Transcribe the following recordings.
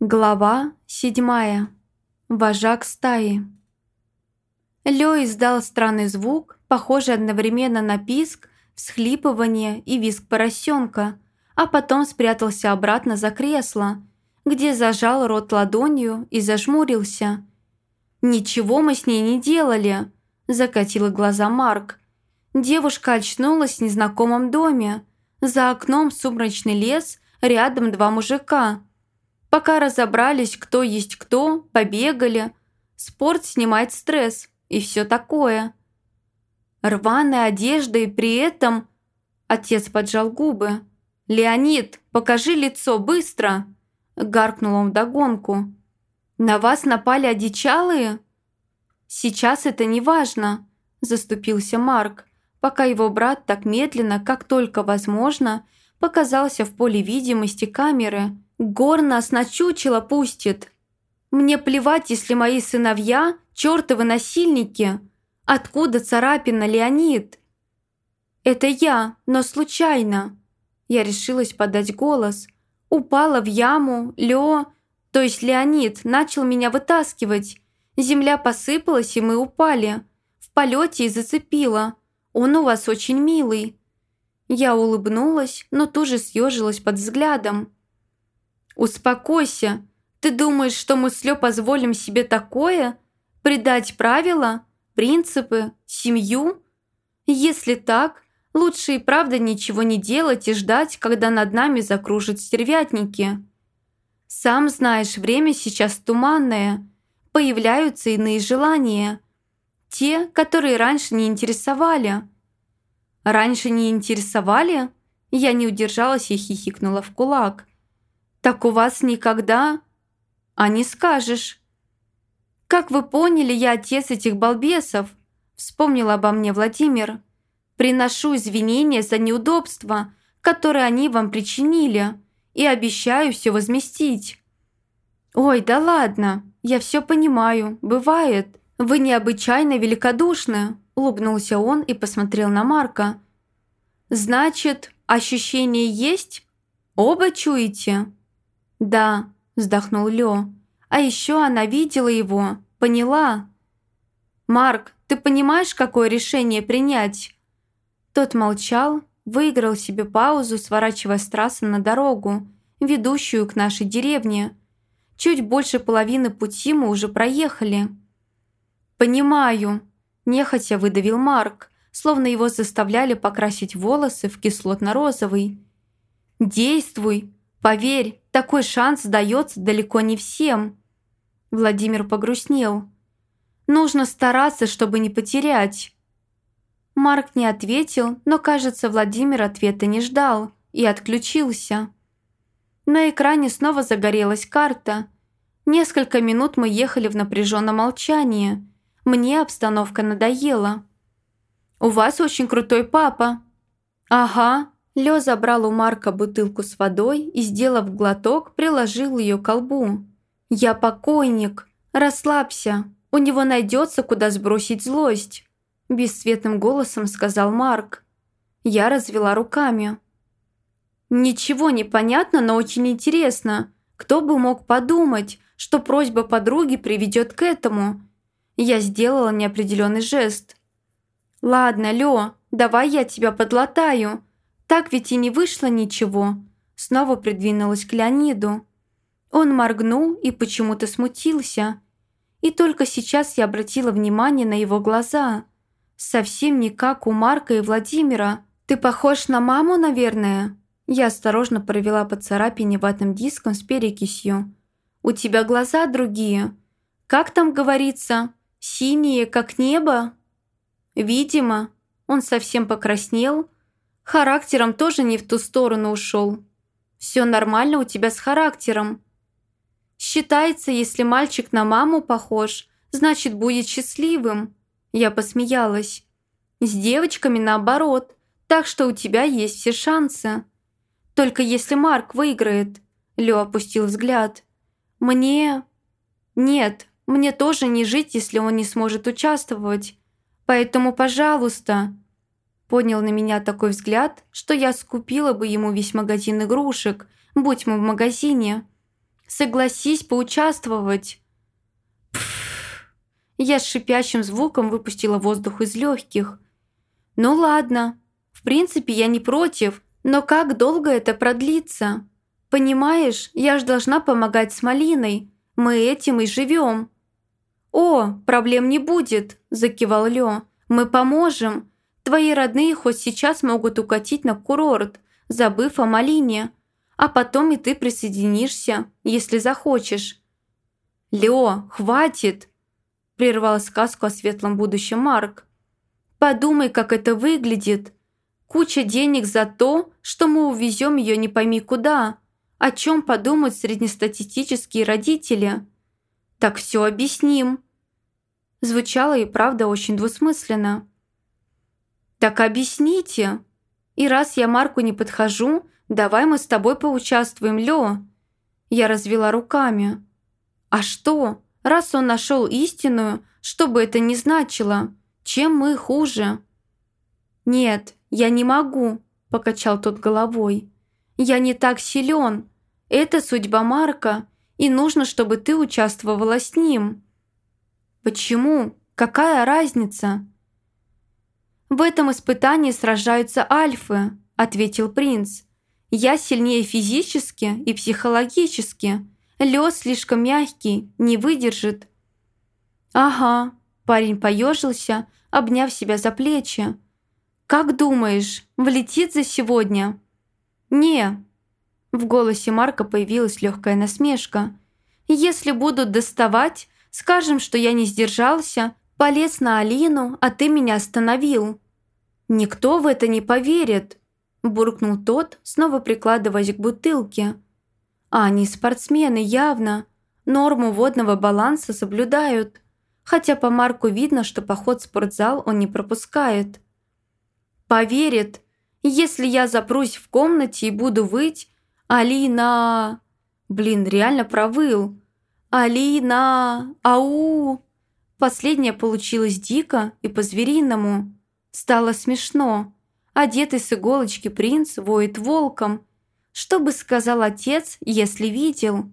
Глава седьмая. Вожак стаи. Лё издал странный звук, похожий одновременно на писк, всхлипывание и визг поросенка, а потом спрятался обратно за кресло, где зажал рот ладонью и зажмурился. «Ничего мы с ней не делали», – закатила глаза Марк. Девушка очнулась в незнакомом доме. За окном сумрачный лес, рядом два мужика – Пока разобрались, кто есть кто, побегали. Спорт снимает стресс и все такое. Рваная одежда и при этом... Отец поджал губы. «Леонид, покажи лицо, быстро!» Гаркнул он вдогонку. «На вас напали одичалые?» «Сейчас это не важно», заступился Марк, пока его брат так медленно, как только возможно, показался в поле видимости камеры – Гор нас на чучело пустит. Мне плевать, если мои сыновья – чертовы насильники. Откуда царапина, Леонид? Это я, но случайно. Я решилась подать голос. Упала в яму, Лео, то есть Леонид, начал меня вытаскивать. Земля посыпалась, и мы упали. В полете и зацепила. Он у вас очень милый. Я улыбнулась, но тут же съежилась под взглядом. «Успокойся. Ты думаешь, что мы с Лё позволим себе такое? Предать правила, принципы, семью? Если так, лучше и правда ничего не делать и ждать, когда над нами закружат стервятники. Сам знаешь, время сейчас туманное. Появляются иные желания. Те, которые раньше не интересовали». «Раньше не интересовали?» Я не удержалась и хихикнула в кулак. «Так у вас никогда...» «А не скажешь». «Как вы поняли, я отец этих балбесов», вспомнил обо мне Владимир. «Приношу извинения за неудобства, которые они вам причинили, и обещаю все возместить». «Ой, да ладно, я все понимаю, бывает. Вы необычайно великодушны», улыбнулся он и посмотрел на Марка. «Значит, ощущение есть? Оба чуете?» «Да», – вздохнул Лё. «А еще она видела его, поняла». «Марк, ты понимаешь, какое решение принять?» Тот молчал, выиграл себе паузу, сворачивая с трассы на дорогу, ведущую к нашей деревне. Чуть больше половины пути мы уже проехали. «Понимаю», – нехотя выдавил Марк, словно его заставляли покрасить волосы в кислотно-розовый. «Действуй, поверь, такой шанс дается далеко не всем. Владимир погрустнел. Нужно стараться, чтобы не потерять. Марк не ответил, но, кажется, Владимир ответа не ждал и отключился. На экране снова загорелась карта. Несколько минут мы ехали в напряженном молчании. Мне обстановка надоела. «У вас очень крутой папа». «Ага», Лё забрал у Марка бутылку с водой и, сделав глоток, приложил ее к колбу. «Я покойник. Расслабься. У него найдется, куда сбросить злость», – бесцветным голосом сказал Марк. Я развела руками. «Ничего не понятно, но очень интересно. Кто бы мог подумать, что просьба подруги приведет к этому?» Я сделала неопределенный жест. «Ладно, Лё, давай я тебя подлатаю», так ведь и не вышло ничего. Снова придвинулась к Леониду. Он моргнул и почему-то смутился. И только сейчас я обратила внимание на его глаза. Совсем не как у Марка и Владимира. «Ты похож на маму, наверное?» Я осторожно провела по царапине ватным диском с перекисью. «У тебя глаза другие. Как там говорится? Синие, как небо?» «Видимо». Он совсем покраснел, Характером тоже не в ту сторону ушел. Все нормально у тебя с характером. Считается, если мальчик на маму похож, значит, будет счастливым. Я посмеялась. С девочками наоборот, так что у тебя есть все шансы. Только если Марк выиграет. Лё опустил взгляд. Мне... Нет, мне тоже не жить, если он не сможет участвовать. Поэтому, пожалуйста, Поднял на меня такой взгляд, что я скупила бы ему весь магазин игрушек, будь мы в магазине. Согласись поучаствовать». Пф. Я с шипящим звуком выпустила воздух из легких. «Ну ладно. В принципе, я не против, но как долго это продлится? Понимаешь, я ж должна помогать с малиной. Мы этим и живем». «О, проблем не будет», – закивал Лё. «Мы поможем. Твои родные хоть сейчас могут укатить на курорт, забыв о малине. А потом и ты присоединишься, если захочешь». «Лё, хватит!» – прервал сказку о светлом будущем Марк. «Подумай, как это выглядит. Куча денег за то, что мы увезем ее не пойми куда. О чем подумают среднестатистические родители?» «Так все объясним». Звучало и правда очень двусмысленно. «Так объясните. И раз я Марку не подхожу, давай мы с тобой поучаствуем, Лё». Я развела руками. «А что? Раз он нашел истинную, что бы это ни значило, чем мы хуже?» «Нет, я не могу», – покачал тот головой. «Я не так силен. Это судьба Марка, и нужно, чтобы ты участвовала с ним». «Почему? Какая разница?» «В этом испытании сражаются альфы», – ответил принц. «Я сильнее физически и психологически. Лёс слишком мягкий, не выдержит». «Ага», – парень поежился, обняв себя за плечи. «Как думаешь, влетит за сегодня?» «Не». В голосе Марка появилась легкая насмешка. «Если будут доставать, скажем, что я не сдержался Полез на Алину, а ты меня остановил». «Никто в это не поверит», – буркнул тот, снова прикладываясь к бутылке. «А они спортсмены, явно. Норму водного баланса соблюдают. Хотя по Марку видно, что поход в спортзал он не пропускает». «Поверит. Если я запрусь в комнате и буду выть, Алина...» Блин, реально провыл. «Алина... Ау...» Последнее получилось дико и по-звериному. Стало смешно. Одетый с иголочки принц воет волком. Что бы сказал отец, если видел?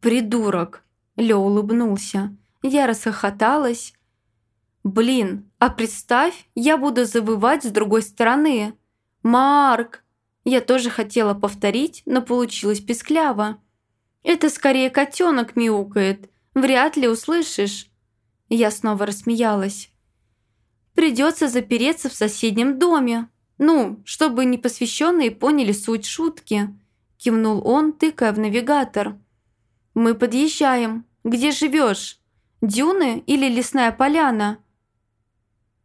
«Придурок!» – Лё улыбнулся. Я расхохоталась. «Блин, а представь, я буду завывать с другой стороны. Марк!» Я тоже хотела повторить, но получилось пескляво. «Это скорее котенок мяукает. Вряд ли услышишь». Я снова рассмеялась. «Придется запереться в соседнем доме. Ну, чтобы непосвященные поняли суть шутки», кивнул он, тыкая в навигатор. «Мы подъезжаем. Где живешь? Дюны или лесная поляна?»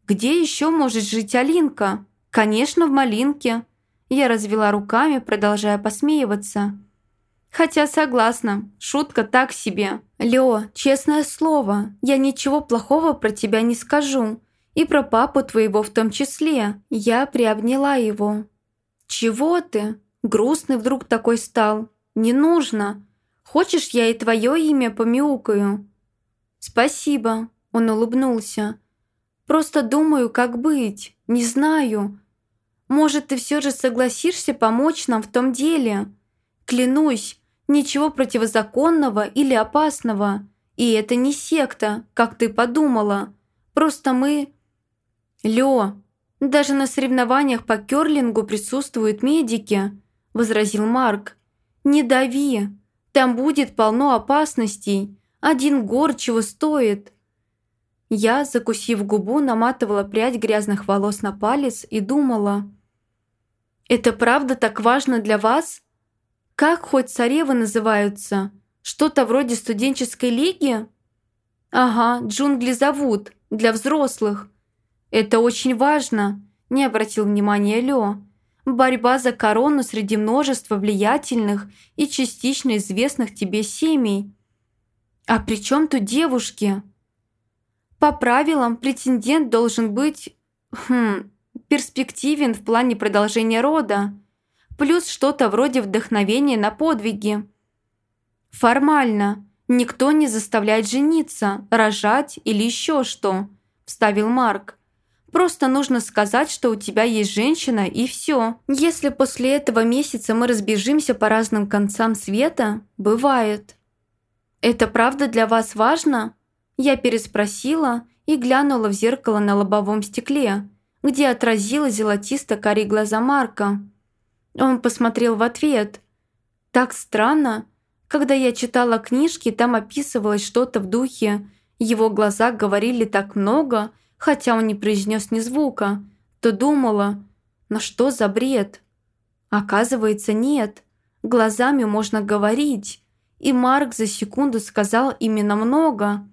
«Где еще может жить Алинка?» «Конечно, в Малинке». Я развела руками, продолжая посмеиваться. Хотя согласна, шутка так себе. Лё, честное слово, я ничего плохого про тебя не скажу. И про папу твоего в том числе. Я приобняла его. Чего ты? Грустный вдруг такой стал. Не нужно. Хочешь, я и твое имя помяукаю? Спасибо, он улыбнулся. Просто думаю, как быть. Не знаю. Может, ты все же согласишься помочь нам в том деле? Клянусь, Ничего противозаконного или опасного. И это не секта, как ты подумала. Просто мы... Лё, даже на соревнованиях по кёрлингу присутствуют медики, возразил Марк. Не дави. Там будет полно опасностей. Один гор чего стоит. Я, закусив губу, наматывала прядь грязных волос на палец и думала. «Это правда так важно для вас?» Как хоть царевы называются? Что-то вроде студенческой лиги? Ага, джунгли зовут, для взрослых. Это очень важно, не обратил внимания Лё. Борьба за корону среди множества влиятельных и частично известных тебе семей. А при чем тут девушки? По правилам, претендент должен быть... Хм, перспективен в плане продолжения рода плюс что-то вроде вдохновения на подвиги. «Формально. Никто не заставляет жениться, рожать или еще что», – вставил Марк. Просто нужно сказать, что у тебя есть женщина, и все. Если после этого месяца мы разбежимся по разным концам света, бывает. «Это правда для вас важно?» Я переспросила и глянула в зеркало на лобовом стекле, где отразилась золотисто-карие глаза Марка. Он посмотрел в ответ. «Так странно. Когда я читала книжки, там описывалось что-то в духе. Его глаза говорили так много, хотя он не произнес ни звука, то думала, но что за бред? Оказывается, нет. Глазами можно говорить. И Марк за секунду сказал именно много.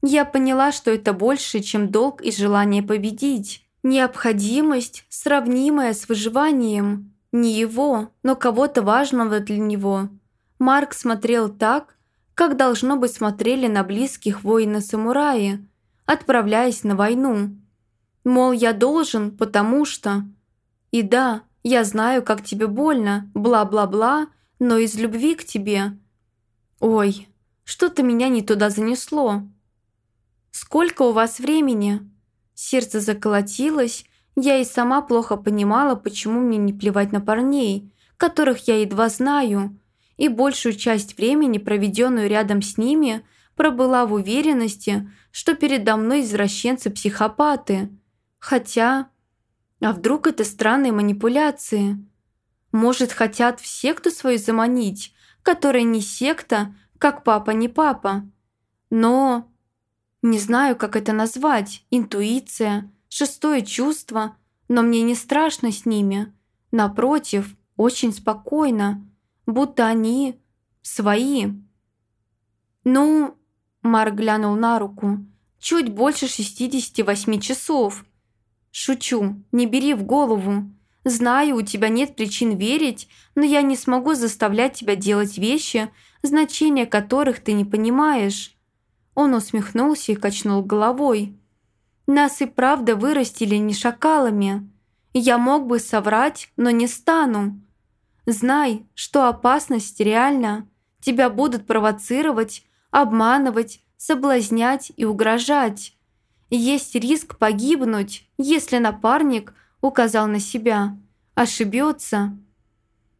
Я поняла, что это больше, чем долг и желание победить. Необходимость, сравнимая с выживанием. Не его, но кого-то важного для него. Марк смотрел так, как должно быть смотрели на близких воина-самураи, отправляясь на войну. Мол, я должен, потому что... И да, я знаю, как тебе больно, бла-бла-бла, но из любви к тебе... Ой, что-то меня не туда занесло. Сколько у вас времени? Сердце заколотилось, я и сама плохо понимала, почему мне не плевать на парней, которых я едва знаю, и большую часть времени, проведенную рядом с ними, пробыла в уверенности, что передо мной извращенцы-психопаты. Хотя... А вдруг это странные манипуляции? Может, хотят в секту свою заманить, которая не секта, как папа не папа. Но... Не знаю, как это назвать. Интуиция, шестое чувство. Но мне не страшно с ними. Напротив, очень спокойно. Будто они свои. Ну, Марк глянул на руку. «Чуть больше 68 часов». «Шучу, не бери в голову. Знаю, у тебя нет причин верить, но я не смогу заставлять тебя делать вещи, значения которых ты не понимаешь». Он усмехнулся и качнул головой. «Нас и правда вырастили не шакалами. Я мог бы соврать, но не стану. Знай, что опасность реальна. Тебя будут провоцировать, обманывать, соблазнять и угрожать. Есть риск погибнуть, если напарник указал на себя, ошибется.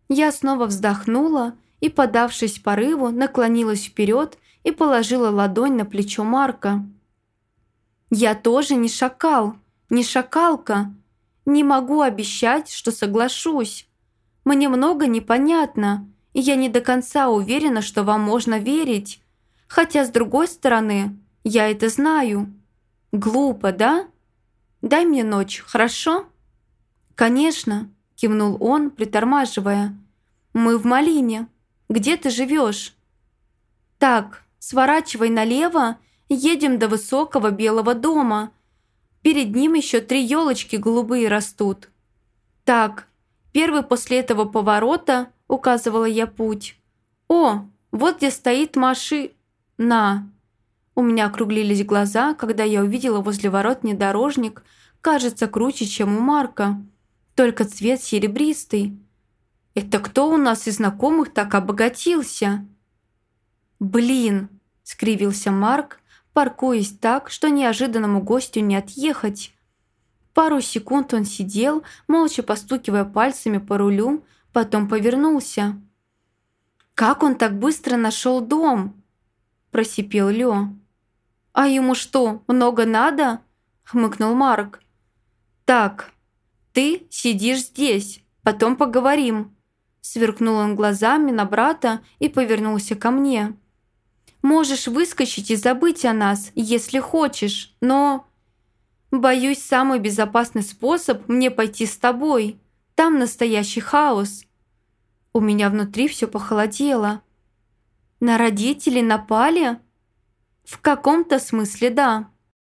Я снова вздохнула и, подавшись порыву, наклонилась вперед и положила ладонь на плечо Марка. «Я тоже не шакал, не шакалка. Не могу обещать, что соглашусь. Мне много непонятно, и я не до конца уверена, что вам можно верить. Хотя, с другой стороны, я это знаю. Глупо, да? Дай мне ночь, хорошо?» «Конечно», – кивнул он, притормаживая. «Мы в Малине. Где ты живешь?» «Так, сворачивай налево, едем до высокого белого дома. Перед ним еще три елочки голубые растут. Так, первый после этого поворота, указывала я путь. О, вот где стоит маши... «На!» У меня округлились глаза, когда я увидела возле ворот внедорожник, кажется, круче, чем у Марка. Только цвет серебристый. «Это кто у нас из знакомых так обогатился?» «Блин!» – скривился Марк, паркуясь так, что неожиданному гостю не отъехать. Пару секунд он сидел, молча постукивая пальцами по рулю, потом повернулся. «Как он так быстро нашел дом?» – просипел Лё. «А ему что, много надо?» – хмыкнул Марк. «Так, ты сидишь здесь, потом поговорим». Сверкнул он глазами на брата и повернулся ко мне. «Можешь выскочить и забыть о нас, если хочешь, но...» «Боюсь, самый безопасный способ мне пойти с тобой. Там настоящий хаос». У меня внутри все похолодело. На родителей напали? В каком-то смысле да.